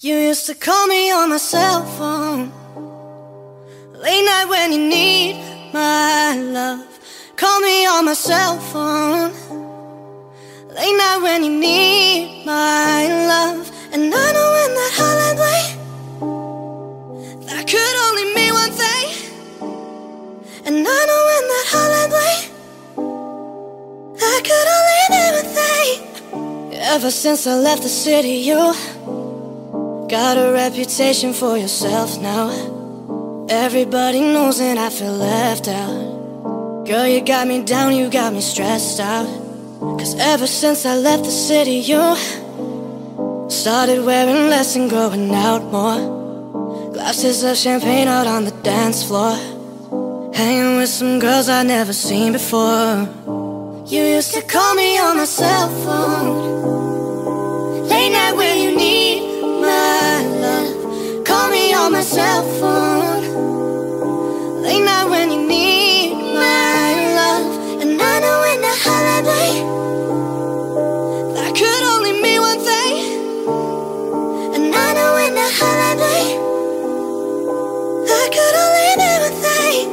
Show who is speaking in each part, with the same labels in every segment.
Speaker 1: You used to call me on my cell phone. Late night when you need my love. Call me on my cell phone. Late night when you need my love. And I know in that hotline way, that could only mean one thing. And I know in that hotline way, that could only mean one thing. Ever since I left the city, you. Got a reputation for yourself now. Everybody knows and I feel left out. Girl, you got me down, you got me stressed out. Cause ever since I left the city, you started wearing less and going out more. Glasses of champagne out on the dance floor. Hanging with some girls I'd never seen before. You used to call me on my cell phone. Late night when you need. Call my cell phone. Late night when you need my love. And I know in the holiday, that could only mean one thing. And I know in the holiday, that could only mean one thing.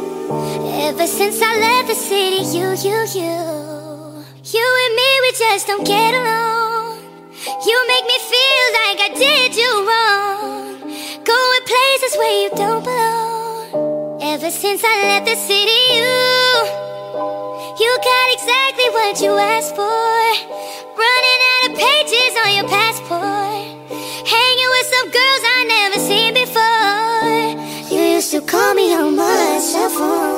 Speaker 2: Ever since I left the city, you, you, you. You and me, we just don't get along. Places where you don't belong. Ever since I left the city, you. You got exactly what you asked for. Running out of pages on your passport. Hanging with some girls I never seen before. You used to call me on my cell phone.